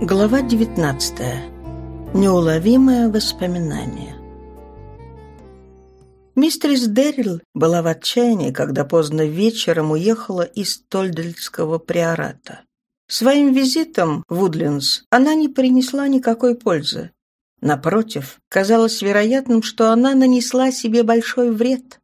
Глава 19. Неуловимое воспоминание. Мистерис Деррил была в отчаянии, когда поздно вечером уехала из Тольдельского приората. Своим визитом в Удлинс она не принесла никакой пользы. Напротив, казалось вероятным, что она нанесла себе большой вред.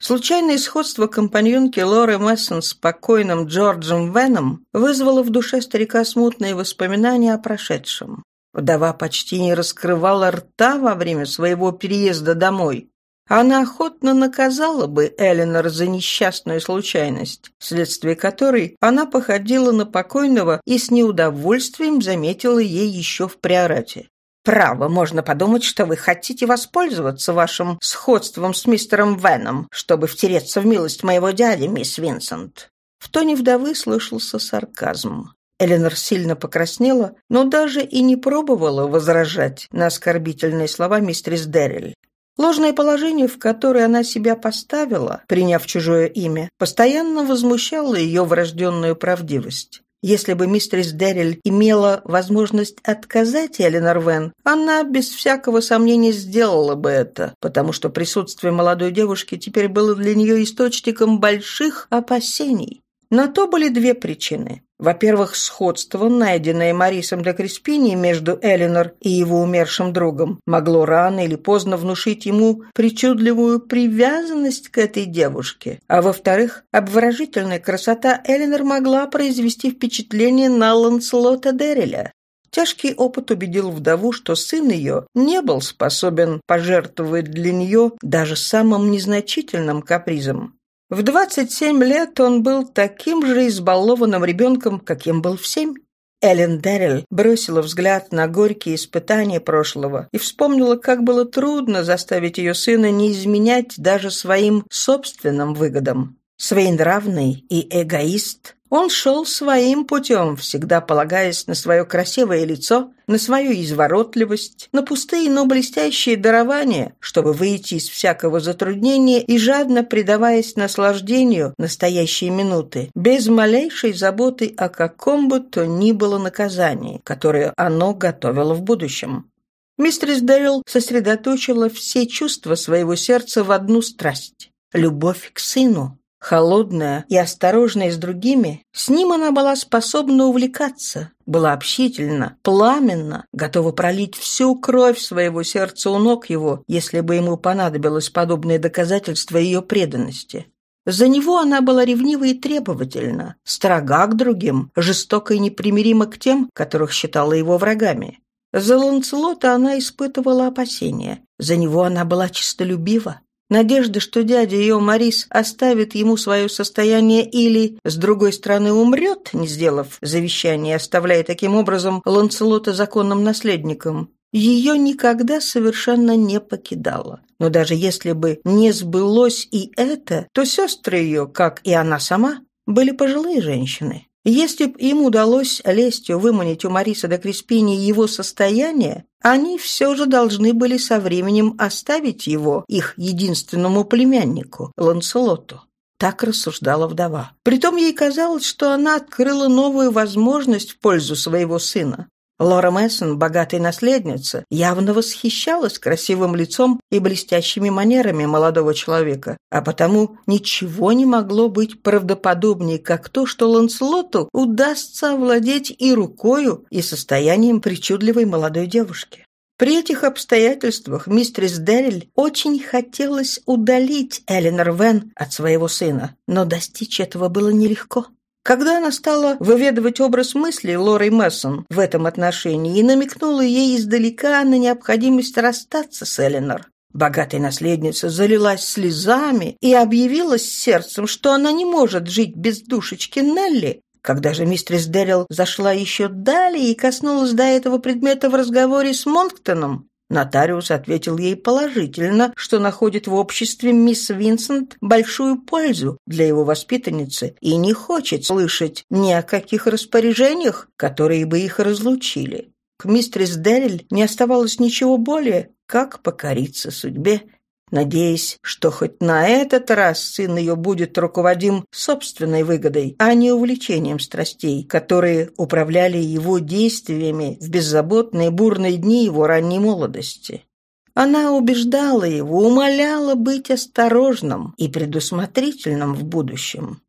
Случайное сходство компаньонки Лоры Мессон с покойным Джорджем Веном вызвало в душе старика смутные воспоминания о прошедшем. Вдова почти не раскрывала рта во время своего переезда домой. Она охотно наказала бы Эленор за несчастную случайность, вследствие которой она походила на покойного и с неудовольствием заметила ей еще в приорате. Право, можно подумать, что вы хотите воспользоваться вашим сходством с мистером Веном, чтобы втереться в милость моего дяди, мисс Винсент». В тоне вдовы слышался сарказм. Эленор сильно покраснела, но даже и не пробовала возражать на оскорбительные слова мистерис Дерриль. Ложное положение, в которое она себя поставила, приняв чужое имя, постоянно возмущало ее врожденную правдивость. Если бы мистерис Дерриль имела возможность отказать Эленор Вен, она без всякого сомнения сделала бы это, потому что присутствие молодой девушки теперь было для нее источником больших опасений. На то были две причины. Во-первых, сходство, найденное Марисом де Креспини между Эленор и его умершим другом, могло рано или поздно внушить ему причудливую привязанность к этой девушке. А во-вторых, обворожительная красота Эленор могла произвести впечатление на Ланселота Дерриля. Тяжкий опыт убедил вдову, что сын ее не был способен пожертвовать для нее даже самым незначительным капризом. В 27 лет он был таким же избалованным ребенком, каким был в семь. Эллен Деррилл бросила взгляд на горькие испытания прошлого и вспомнила, как было трудно заставить ее сына не изменять даже своим собственным выгодам. Своенравный и эгоист, он шел своим путем, всегда полагаясь на свое красивое лицо, на свою изворотливость, на пустые, но блестящие дарования, чтобы выйти из всякого затруднения и жадно предаваясь наслаждению настоящей минуты, без малейшей заботы о каком бы то ни было наказании, которое оно готовило в будущем. Мистерис Дэрил сосредоточила все чувства своего сердца в одну страсть – любовь к сыну. Холодная и осторожная с другими, с ним она была способна увлекаться, была общительна, пламенна, готова пролить всю кровь своего сердца у ног его, если бы ему понадобилось подобное доказательство ее преданности. За него она была ревнива и требовательна, строга к другим, жестока и непримирима к тем, которых считала его врагами. За Ланцелота она испытывала опасения, за него она была чистолюбива. Надежда, что дядя ее Марис оставит ему свое состояние или, с другой стороны, умрет, не сделав завещание, оставляя таким образом Ланцелота законным наследником, ее никогда совершенно не покидала. Но даже если бы не сбылось и это, то сестры ее, как и она сама, были пожилые женщины. Если б им удалось лестью выманить у Мариса до Креспини его состояние, они все же должны были со временем оставить его, их единственному племяннику, Ланселоту. Так рассуждала вдова. Притом ей казалось, что она открыла новую возможность в пользу своего сына. Лора Мессон, богатая наследница, явно восхищалась красивым лицом и блестящими манерами молодого человека, а потому ничего не могло быть правдоподобнее, как то, что Ланселоту удастся овладеть и рукою, и состоянием причудливой молодой девушки. При этих обстоятельствах мистерис Дерриль очень хотелось удалить Эленор Вен от своего сына, но достичь этого было нелегко. Когда она стала выведывать образ мысли Лоры Мессон в этом отношении и намекнула ей издалека на необходимость расстаться с Эленор, богатая наследница залилась слезами и объявила с сердцем, что она не может жить без душечки Нелли, когда же мистерис Дэрил зашла еще далее и коснулась до этого предмета в разговоре с Монктоном, Нотариус ответил ей положительно, что находит в обществе мисс Винсент большую пользу для его воспитанницы и не хочет слышать ни о каких распоряжениях, которые бы их разлучили. К мистерис Дерриль не оставалось ничего более, как покориться судьбе надеясь, что хоть на этот раз сын ее будет руководим собственной выгодой, а не увлечением страстей, которые управляли его действиями в беззаботные бурные дни его ранней молодости. Она убеждала его, умоляла быть осторожным и предусмотрительным в будущем.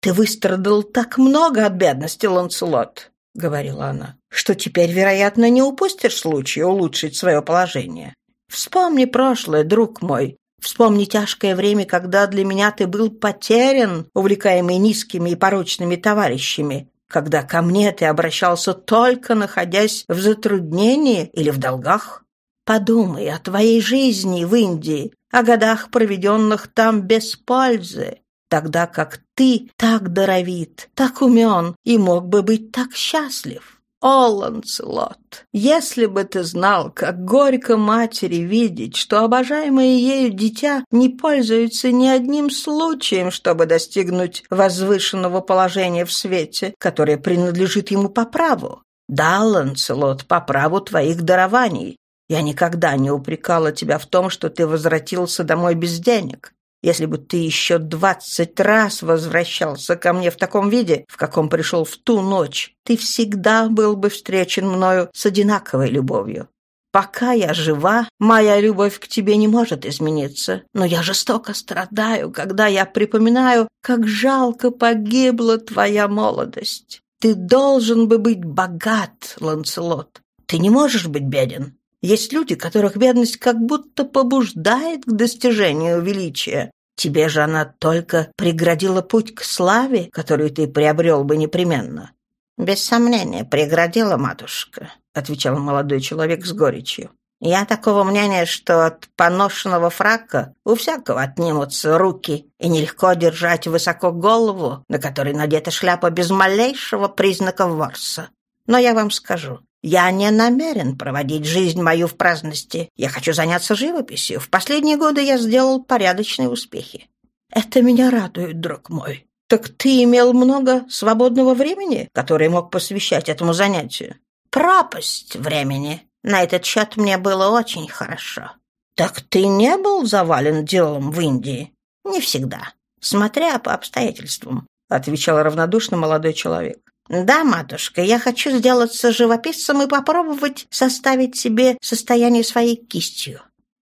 «Ты выстрадал так много от бедности, Ланселот», — говорила она, «что теперь, вероятно, не упустишь случая улучшить свое положение. Вспомни прошлое, друг мой. Вспомни тяжкое время, когда для меня ты был потерян, увлекаемый низкими и порочными товарищами, когда ко мне ты обращался только находясь в затруднении или в долгах. Подумай о твоей жизни в Индии, о годах, проведенных там без пользы, тогда как ты так даровит, так умен и мог бы быть так счастлив. О, Ланселот, если бы ты знал, как горько матери видеть, что обожаемое ею дитя не пользуется ни одним случаем, чтобы достигнуть возвышенного положения в свете, которое принадлежит ему по праву. Да, Ланселот, по праву твоих дарований. Я никогда не упрекала тебя в том, что ты возвратился домой без денег. Если бы ты еще двадцать раз возвращался ко мне в таком виде, в каком пришел в ту ночь, ты всегда был бы встречен мною с одинаковой любовью. Пока я жива, моя любовь к тебе не может измениться, но я жестоко страдаю, когда я припоминаю, как жалко погибла твоя молодость. Ты должен бы быть богат, Ланселот. Ты не можешь быть беден. Есть люди, которых бедность как будто побуждает к достижению величия. Тебе же она только преградила путь к славе, которую ты приобрел бы непременно». «Без сомнения, преградила матушка», — отвечал молодой человек с горечью. «Я такого мнения, что от поношенного фрака у всякого отнимутся руки, и нелегко держать высоко голову, на которой надета шляпа без малейшего признака ворса. Но я вам скажу, я не намерен проводить жизнь мою в праздности. Я хочу заняться живописью. В последние годы я сделал порядочные успехи. Это меня радует, друг мой. Так ты имел много свободного времени, которое мог посвящать этому занятию? Пропасть времени. На этот счет мне было очень хорошо. Так ты не был завален делом в Индии? Не всегда. Смотря по обстоятельствам, отвечал равнодушно молодой человек. «Да, матушка, я хочу сделаться живописцем и попробовать составить себе состояние своей кистью».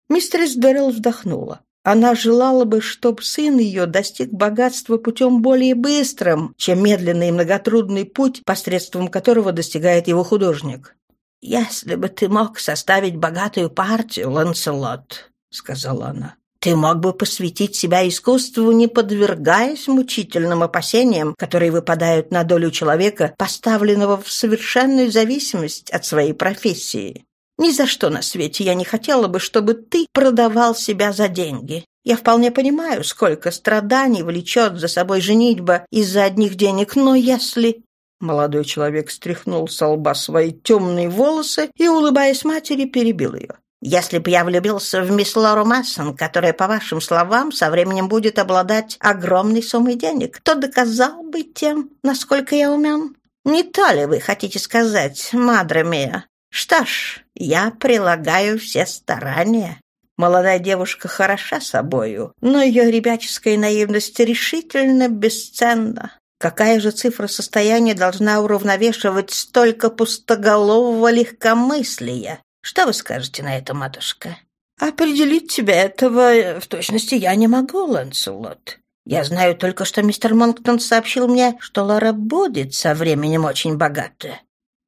Мистерис Дэрил вздохнула. Она желала бы, чтобы сын ее достиг богатства путем более быстрым, чем медленный и многотрудный путь, посредством которого достигает его художник. «Если бы ты мог составить богатую партию, Ланселот», — сказала она, ты мог бы посвятить себя искусству, не подвергаясь мучительным опасениям, которые выпадают на долю человека, поставленного в совершенную зависимость от своей профессии. Ни за что на свете я не хотела бы, чтобы ты продавал себя за деньги. Я вполне понимаю, сколько страданий влечет за собой женитьба из-за одних денег, но если...» Молодой человек стряхнул с лба свои темные волосы и, улыбаясь матери, перебил ее. Если бы я влюбился в мисс Лору Массон, которая, по вашим словам, со временем будет обладать огромной суммой денег, то доказал бы тем, насколько я умен. Не то ли вы хотите сказать, мадре мия? Что ж, я прилагаю все старания. Молодая девушка хороша собою, но ее ребяческая наивность решительно бесценна. Какая же цифра состояния должна уравновешивать столько пустоголового легкомыслия? Что вы скажете на это, матушка? Определить тебя этого э, в точности я не могу, Ланселот. Я знаю только, что мистер Монктон сообщил мне, что Лора будет со временем очень богата.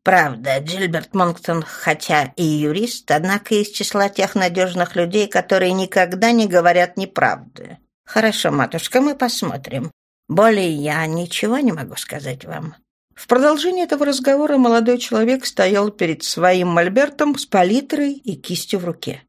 Правда, Джильберт Монктон, хотя и юрист, однако из числа тех надежных людей, которые никогда не говорят неправды. Хорошо, матушка, мы посмотрим. Более я ничего не могу сказать вам. В продолжение этого разговора молодой человек стоял перед своим мольбертом с палитрой и кистью в руке.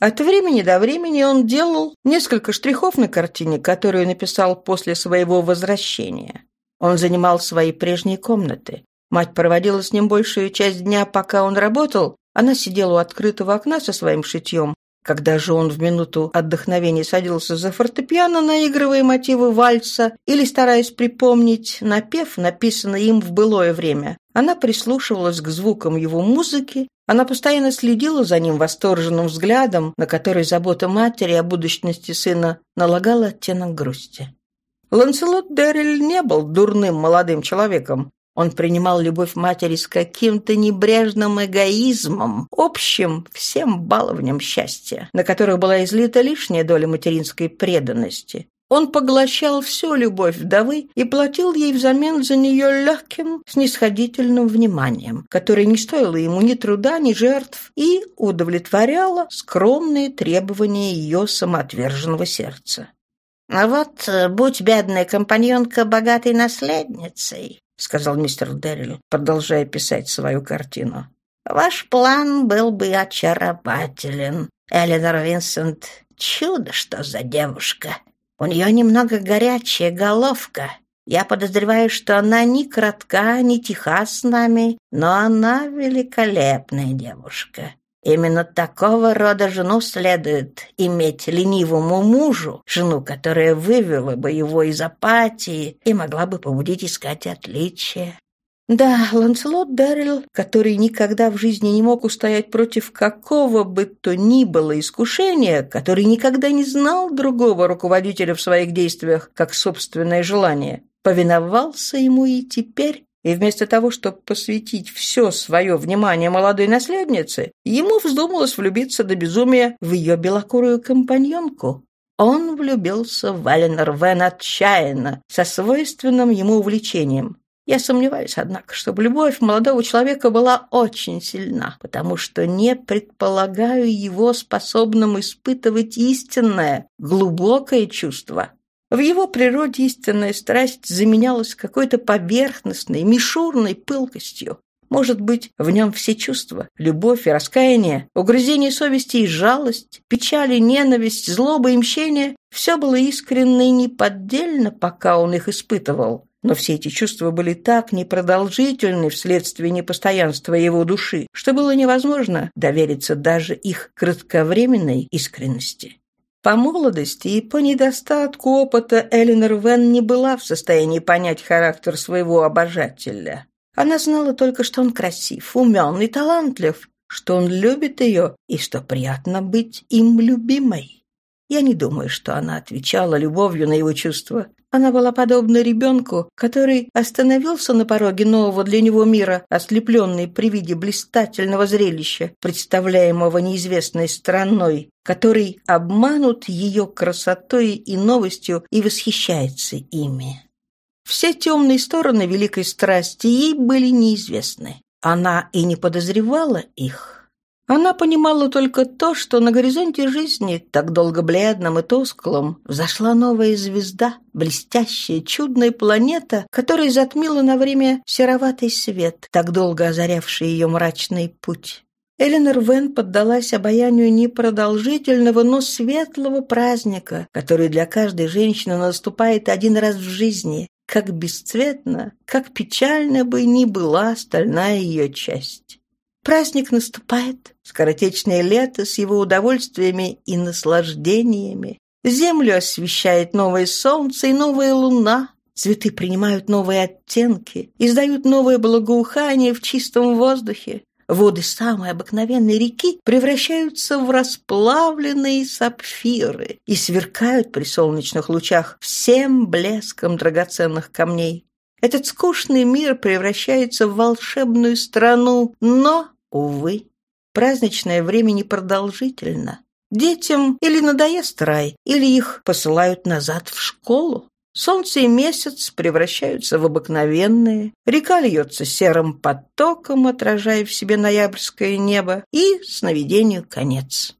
От времени до времени он делал несколько штрихов на картине, которую написал после своего возвращения. Он занимал свои прежние комнаты. Мать проводила с ним большую часть дня, пока он работал. Она сидела у открытого окна со своим шитьем, Когда же он в минуту отдохновения садился за фортепиано, наигрывая мотивы вальса или стараясь припомнить напев, написанный им в былое время, она прислушивалась к звукам его музыки, она постоянно следила за ним восторженным взглядом, на который забота матери о будущности сына налагала оттенок грусти. Ланселот Дерриль не был дурным молодым человеком. Он принимал любовь матери с каким-то небрежным эгоизмом, общим всем баловням счастья, на которых была излита лишняя доля материнской преданности. Он поглощал всю любовь вдовы и платил ей взамен за нее легким, снисходительным вниманием, которое не стоило ему ни труда, ни жертв и удовлетворяло скромные требования ее самоотверженного сердца. «А вот будь бедная компаньонка богатой наследницей, — сказал мистер Деррилл, продолжая писать свою картину. «Ваш план был бы очарователен. Эленор Винсент — чудо, что за девушка. У нее немного горячая головка. Я подозреваю, что она ни кратка, ни тиха с нами, но она великолепная девушка. Именно такого рода жену следует иметь ленивому мужу, жену, которая вывела бы его из апатии и могла бы побудить искать отличия. Да, Ланселот Даррелл, который никогда в жизни не мог устоять против какого бы то ни было искушения, который никогда не знал другого руководителя в своих действиях, как собственное желание, повиновался ему и теперь и вместо того, чтобы посвятить все свое внимание молодой наследнице, ему вздумалось влюбиться до безумия в ее белокурую компаньонку. Он влюбился в Эленор Вен отчаянно, со свойственным ему увлечением. Я сомневаюсь, однако, чтобы любовь молодого человека была очень сильна, потому что не предполагаю его способным испытывать истинное, глубокое чувство. В его природе истинная страсть заменялась какой-то поверхностной, мишурной пылкостью. Может быть, в нем все чувства – любовь и раскаяние, угрызение совести и жалость, печаль и ненависть, злоба и мщение – все было искренне и неподдельно, пока он их испытывал. Но все эти чувства были так непродолжительны вследствие непостоянства его души, что было невозможно довериться даже их кратковременной искренности. По молодости и по недостатку опыта Эленор Вен не была в состоянии понять характер своего обожателя. Она знала только, что он красив, умен и талантлив, что он любит ее и что приятно быть им любимой. Я не думаю, что она отвечала любовью на его чувства. Она была подобна ребенку, который остановился на пороге нового для него мира, ослепленный при виде блистательного зрелища, представляемого неизвестной страной, который обманут ее красотой и новостью и восхищается ими. Все темные стороны великой страсти ей были неизвестны. Она и не подозревала их. Она понимала только то, что на горизонте жизни, так долго бледном и тусклом, взошла новая звезда, блестящая, чудная планета, которая затмила на время сероватый свет, так долго озарявший ее мрачный путь. Эленор Вен поддалась обаянию непродолжительного, но светлого праздника, который для каждой женщины наступает один раз в жизни, как бесцветно, как печально бы ни была остальная ее часть. Праздник наступает, скоротечное лето с его удовольствиями и наслаждениями. Землю освещает новое солнце и новая луна. Цветы принимают новые оттенки, издают новое благоухание в чистом воздухе. Воды самой обыкновенной реки превращаются в расплавленные сапфиры и сверкают при солнечных лучах всем блеском драгоценных камней. Этот скучный мир превращается в волшебную страну, но Увы, праздничное время непродолжительно. Детям или надоест рай, или их посылают назад в школу. Солнце и месяц превращаются в обыкновенные, река льется серым потоком, отражая в себе ноябрьское небо, и сновидению конец.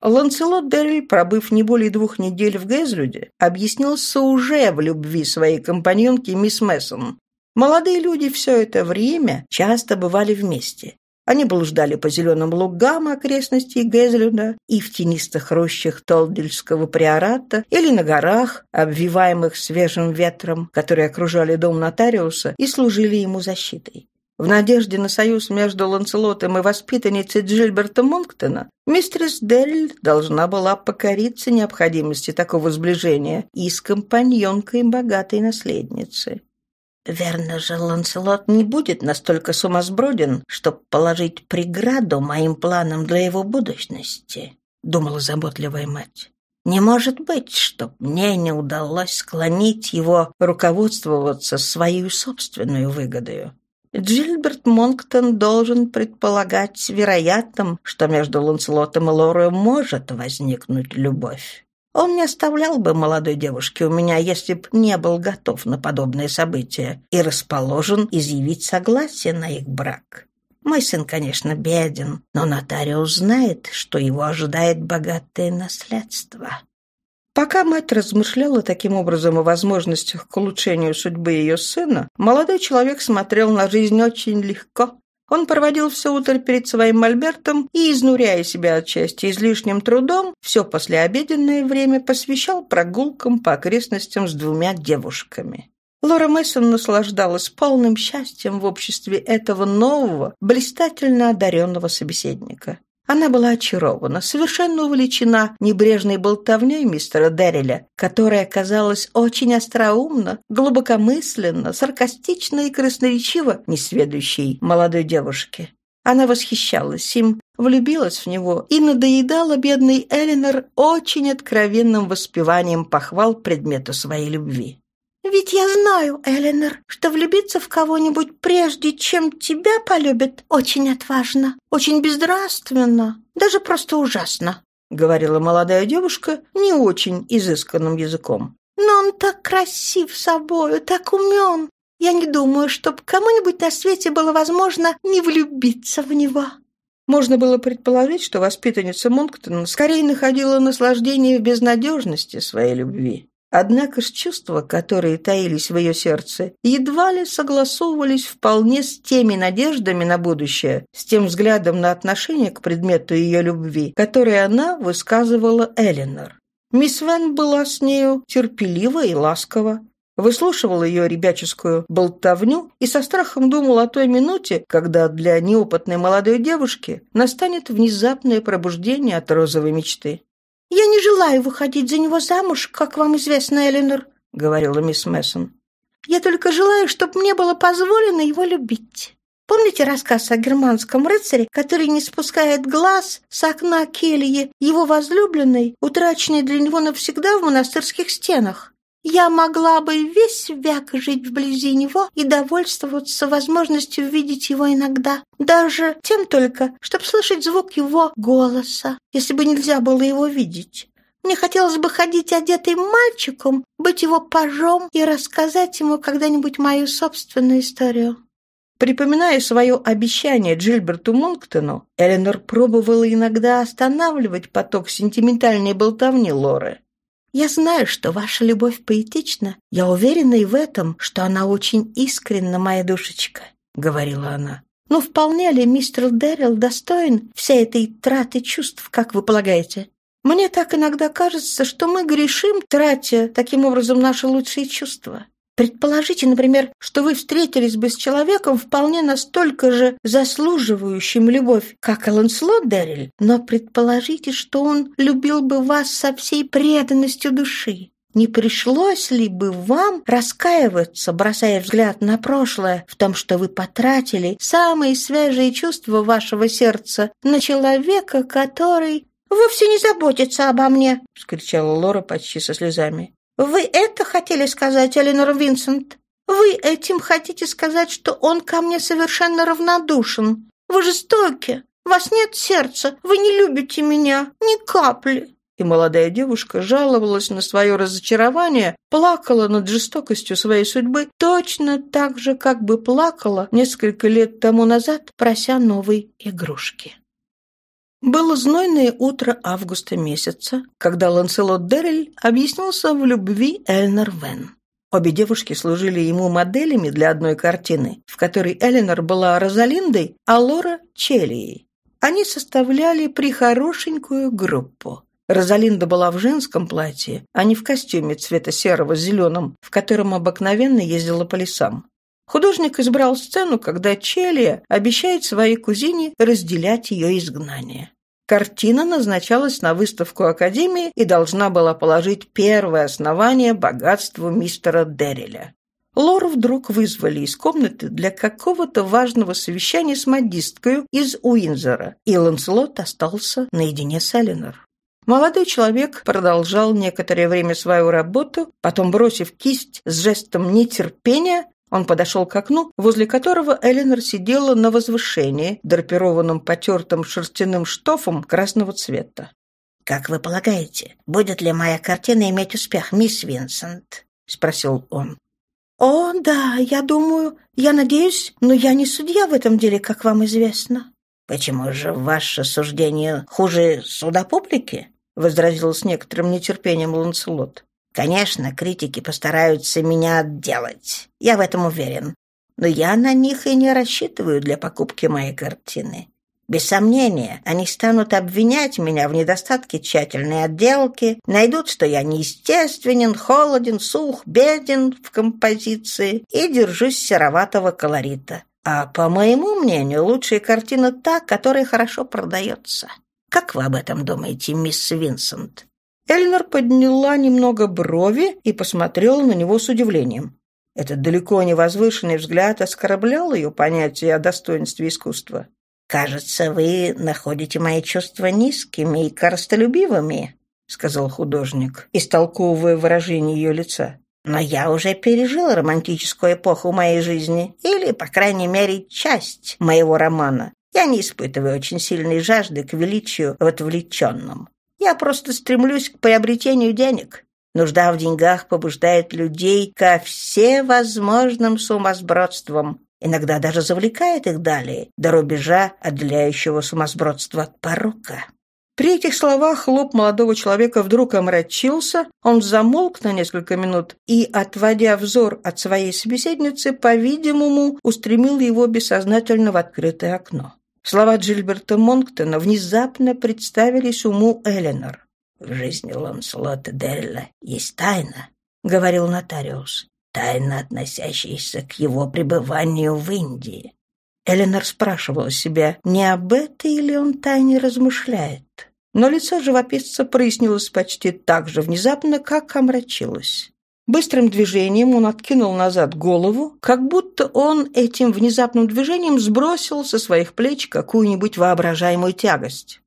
Ланселот Дерри, пробыв не более двух недель в Гэзлюде, объяснился уже в любви своей компаньонки мисс Мессон. Молодые люди все это время часто бывали вместе. Они блуждали по зеленым лугам окрестностей Гезлюда и в тенистых рощах Толдельского приората или на горах, обвиваемых свежим ветром, которые окружали дом нотариуса и служили ему защитой. В надежде на союз между Ланселотом и воспитанницей Джильберта Монктона мистерис Дель должна была покориться необходимости такого сближения и с компаньонкой богатой наследницы. «Верно же, Ланселот не будет настолько сумасброден, чтобы положить преграду моим планам для его будущности», — думала заботливая мать. «Не может быть, чтоб мне не удалось склонить его руководствоваться своей собственной выгодою. Джильберт Монктон должен предполагать вероятным, что между Ланселотом и Лорой может возникнуть любовь. Он не оставлял бы молодой девушке у меня, если б не был готов на подобные события и расположен изъявить согласие на их брак. Мой сын, конечно, беден, но нотариус знает, что его ожидает богатое наследство. Пока мать размышляла таким образом о возможностях к улучшению судьбы ее сына, молодой человек смотрел на жизнь очень легко. Он проводил все утро перед своим мольбертом и, изнуряя себя отчасти излишним трудом, все послеобеденное время посвящал прогулкам по окрестностям с двумя девушками. Лора Мессон наслаждалась полным счастьем в обществе этого нового, блистательно одаренного собеседника. Она была очарована, совершенно увлечена небрежной болтовней мистера Дерриля, которая казалась очень остроумно, глубокомысленно, саркастично и красноречиво несведущей молодой девушке. Она восхищалась им, влюбилась в него и надоедала бедный Элинор очень откровенным воспеванием похвал предмету своей любви. Ведь я знаю, Эленор, что влюбиться в кого-нибудь прежде, чем тебя полюбят, очень отважно, очень безнравственно, даже просто ужасно», — говорила молодая девушка не очень изысканным языком. «Но он так красив собою, так умен. Я не думаю, чтоб кому-нибудь на свете было возможно не влюбиться в него». Можно было предположить, что воспитанница Монктона скорее находила наслаждение в безнадежности своей любви. Однако ж чувства, которые таились в ее сердце, едва ли согласовывались вполне с теми надеждами на будущее, с тем взглядом на отношение к предмету ее любви, который она высказывала Эленор. Мисс Вен была с нею терпелива и ласкова, выслушивала ее ребяческую болтовню и со страхом думал о той минуте, когда для неопытной молодой девушки настанет внезапное пробуждение от розовой мечты. «Я не желаю выходить за него замуж, как вам известно, Эленор», — говорила мисс Мессон. «Я только желаю, чтобы мне было позволено его любить». Помните рассказ о германском рыцаре, который не спускает глаз с окна кельи его возлюбленной, утраченной для него навсегда в монастырских стенах? Я могла бы весь век жить вблизи него и довольствоваться возможностью видеть его иногда, даже тем только, чтобы слышать звук его голоса, если бы нельзя было его видеть. Мне хотелось бы ходить одетым мальчиком, быть его пажом и рассказать ему когда-нибудь мою собственную историю. Припоминая свое обещание Джильберту Монктону, Эленор пробовала иногда останавливать поток сентиментальной болтовни Лоры. Я знаю, что ваша любовь поэтична. Я уверена и в этом, что она очень искренна, моя душечка», — говорила она. «Но вполне ли мистер Дэрил достоин всей этой траты чувств, как вы полагаете? Мне так иногда кажется, что мы грешим, тратя таким образом наши лучшие чувства. Предположите, например, что вы встретились бы с человеком вполне настолько же заслуживающим любовь, как Ланслот Дерриль, но предположите, что он любил бы вас со всей преданностью души. Не пришлось ли бы вам раскаиваться, бросая взгляд на прошлое, в том, что вы потратили самые свежие чувства вашего сердца на человека, который вовсе не заботится обо мне?» — вскричала Лора почти со слезами. «Вы это хотели сказать, Эленор Винсент? Вы этим хотите сказать, что он ко мне совершенно равнодушен? Вы жестоки, вас нет сердца, вы не любите меня, ни капли». И молодая девушка жаловалась на свое разочарование, плакала над жестокостью своей судьбы точно так же, как бы плакала несколько лет тому назад, прося новой игрушки. Было знойное утро августа месяца, когда Ланселот Деррель объяснился в любви Эльнер Вен. Обе девушки служили ему моделями для одной картины, в которой Эленор была Розалиндой, а Лора – Челией. Они составляли прихорошенькую группу. Розалинда была в женском платье, а не в костюме цвета серого с зеленым, в котором обыкновенно ездила по лесам. Художник избрал сцену, когда Челия обещает своей кузине разделять ее изгнание. Картина назначалась на выставку Академии и должна была положить первое основание богатству мистера Дерриля. Лору вдруг вызвали из комнаты для какого-то важного совещания с модисткой из Уинзера, и Ланселот остался наедине с Эленор. Молодой человек продолжал некоторое время свою работу, потом, бросив кисть с жестом нетерпения, он подошел к окну, возле которого Эленор сидела на возвышении, драпированном потертым шерстяным штофом красного цвета. «Как вы полагаете, будет ли моя картина иметь успех, мисс Винсент?» — спросил он. «О, да, я думаю, я надеюсь, но я не судья в этом деле, как вам известно». «Почему же ваше суждение хуже суда публики?» — возразил с некоторым нетерпением Ланселот. Конечно, критики постараются меня отделать. Я в этом уверен. Но я на них и не рассчитываю для покупки моей картины. Без сомнения, они станут обвинять меня в недостатке тщательной отделки, найдут, что я неестественен, холоден, сух, беден в композиции и держусь сероватого колорита. А по моему мнению, лучшая картина та, которая хорошо продается. Как вы об этом думаете, мисс Винсент? Эльнер подняла немного брови и посмотрела на него с удивлением. Этот далеко не возвышенный взгляд оскорблял ее понятие о достоинстве искусства. «Кажется, вы находите мои чувства низкими и коростолюбивыми», — сказал художник, истолковывая выражение ее лица. «Но я уже пережил романтическую эпоху моей жизни, или, по крайней мере, часть моего романа. Я не испытываю очень сильной жажды к величию в отвлеченном. Я просто стремлюсь к приобретению денег. Нужда в деньгах побуждает людей ко всевозможным сумасбродствам, иногда даже завлекает их далее, до рубежа отделяющего сумасбродство от порока. При этих словах лоб молодого человека вдруг омрачился, он замолк на несколько минут и, отводя взор от своей собеседницы, по-видимому, устремил его бессознательно в открытое окно. Слова Джильберта Монктона внезапно представились уму Эленор. «В жизни Ланселота Делла есть тайна», — говорил нотариус, «тайна, относящаяся к его пребыванию в Индии». Эленор спрашивала себя, не об этой ли он тайне размышляет. Но лицо живописца прояснилось почти так же внезапно, как омрачилось. Быстрым движением он откинул назад голову, как будто он этим внезапным движением сбросил со своих плеч какую-нибудь воображаемую тягость.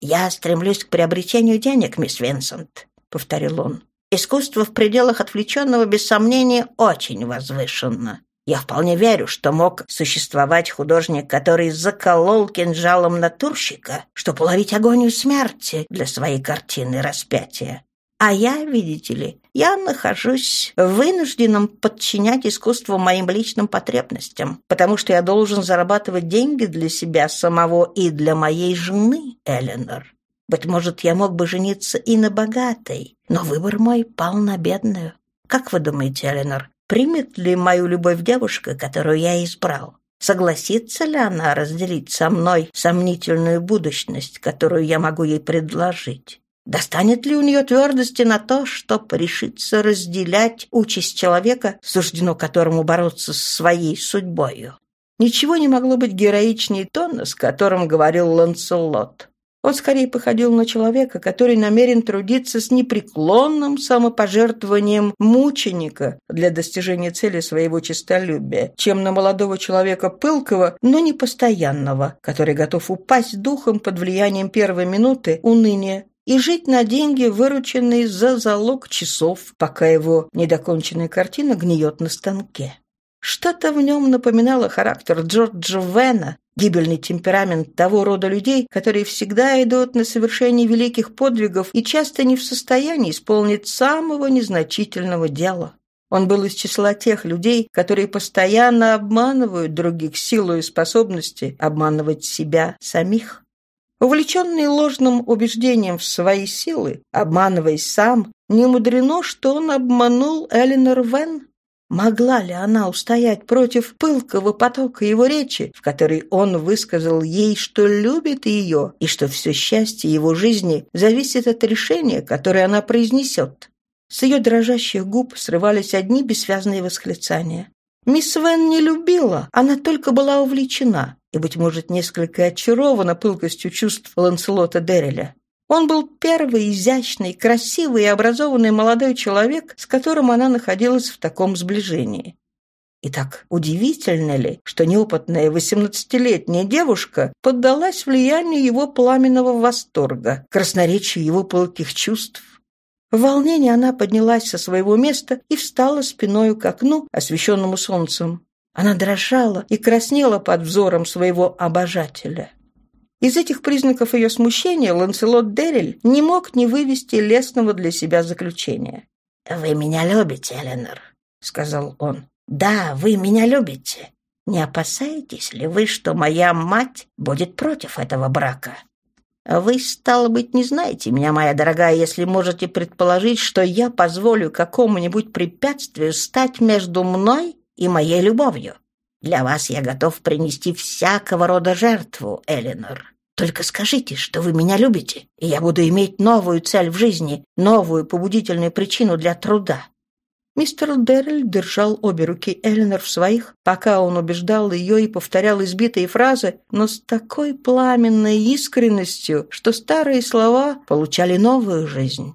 «Я стремлюсь к приобретению денег, мисс Винсент», — повторил он. «Искусство в пределах отвлеченного, без сомнения, очень возвышенно. Я вполне верю, что мог существовать художник, который заколол кинжалом натурщика, чтобы ловить агонию смерти для своей картины распятия. А я, видите ли, я нахожусь вынужденным подчинять искусство моим личным потребностям, потому что я должен зарабатывать деньги для себя самого и для моей жены, Эленор. Быть может, я мог бы жениться и на богатой, но выбор мой пал на бедную. Как вы думаете, Эленор, примет ли мою любовь девушка, которую я избрал? Согласится ли она разделить со мной сомнительную будущность, которую я могу ей предложить? Достанет ли у нее твердости на то, чтобы решиться разделять участь человека, суждено которому бороться с своей судьбою? Ничего не могло быть героичнее тона, с которым говорил Ланселот. Он скорее походил на человека, который намерен трудиться с непреклонным самопожертвованием мученика для достижения цели своего честолюбия, чем на молодого человека пылкого, но непостоянного, который готов упасть духом под влиянием первой минуты уныния и жить на деньги, вырученные за залог часов, пока его недоконченная картина гниет на станке. Что-то в нем напоминало характер Джорджа Вена, гибельный темперамент того рода людей, которые всегда идут на совершение великих подвигов и часто не в состоянии исполнить самого незначительного дела. Он был из числа тех людей, которые постоянно обманывают других силой и способности обманывать себя самих. Увлеченный ложным убеждением в свои силы, обманываясь сам, не мудрено, что он обманул Эленор Вен. Могла ли она устоять против пылкого потока его речи, в которой он высказал ей, что любит ее и что все счастье его жизни зависит от решения, которое она произнесет? С ее дрожащих губ срывались одни бессвязные восклицания. Мисс Вен не любила, она только была увлечена и, быть может, несколько очарована пылкостью чувств Ланселота Дерреля. Он был первый изящный, красивый и образованный молодой человек, с которым она находилась в таком сближении. Итак, удивительно ли, что неопытная восемнадцатилетняя девушка поддалась влиянию его пламенного восторга, красноречию его пылких чувств? В волнении она поднялась со своего места и встала спиною к окну, освещенному солнцем. Она дрожала и краснела под взором своего обожателя. Из этих признаков ее смущения Ланселот Дерриль не мог не вывести лестного для себя заключения. «Вы меня любите, Эленор», — сказал он. «Да, вы меня любите. Не опасаетесь ли вы, что моя мать будет против этого брака?» Вы, стало быть, не знаете меня, моя дорогая, если можете предположить, что я позволю какому-нибудь препятствию стать между мной и моей любовью. Для вас я готов принести всякого рода жертву, Элинор. Только скажите, что вы меня любите, и я буду иметь новую цель в жизни, новую побудительную причину для труда. Мистер Деррель держал обе руки Эленор в своих, пока он убеждал ее и повторял избитые фразы, но с такой пламенной искренностью, что старые слова получали новую жизнь.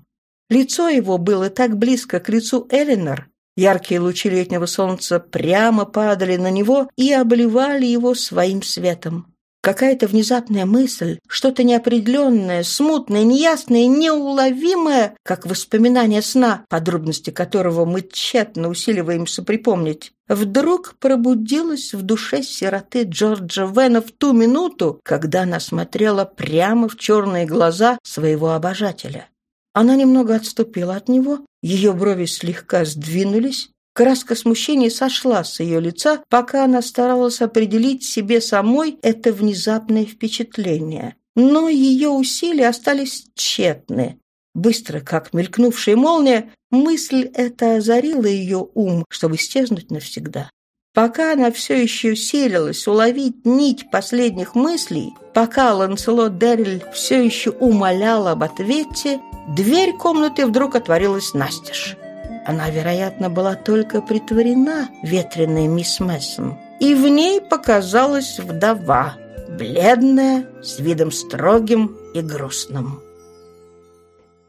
Лицо его было так близко к лицу Эленор, яркие лучи летнего солнца прямо падали на него и обливали его своим светом. Какая-то внезапная мысль, что-то неопределенное, смутное, неясное, неуловимое, как воспоминание сна, подробности которого мы тщетно усиливаемся припомнить, вдруг пробудилась в душе сироты Джорджа Вена в ту минуту, когда она смотрела прямо в черные глаза своего обожателя. Она немного отступила от него, ее брови слегка сдвинулись, Краска смущения сошла с ее лица, пока она старалась определить себе самой это внезапное впечатление. Но ее усилия остались тщетны. Быстро, как мелькнувшая молния, мысль эта озарила ее ум, чтобы исчезнуть навсегда. Пока она все еще селилась уловить нить последних мыслей, пока Ланселот Дерриль все еще умолял об ответе, дверь комнаты вдруг отворилась настежь. Она, вероятно, была только притворена ветреной мисс Мессон. И в ней показалась вдова, бледная, с видом строгим и грустным.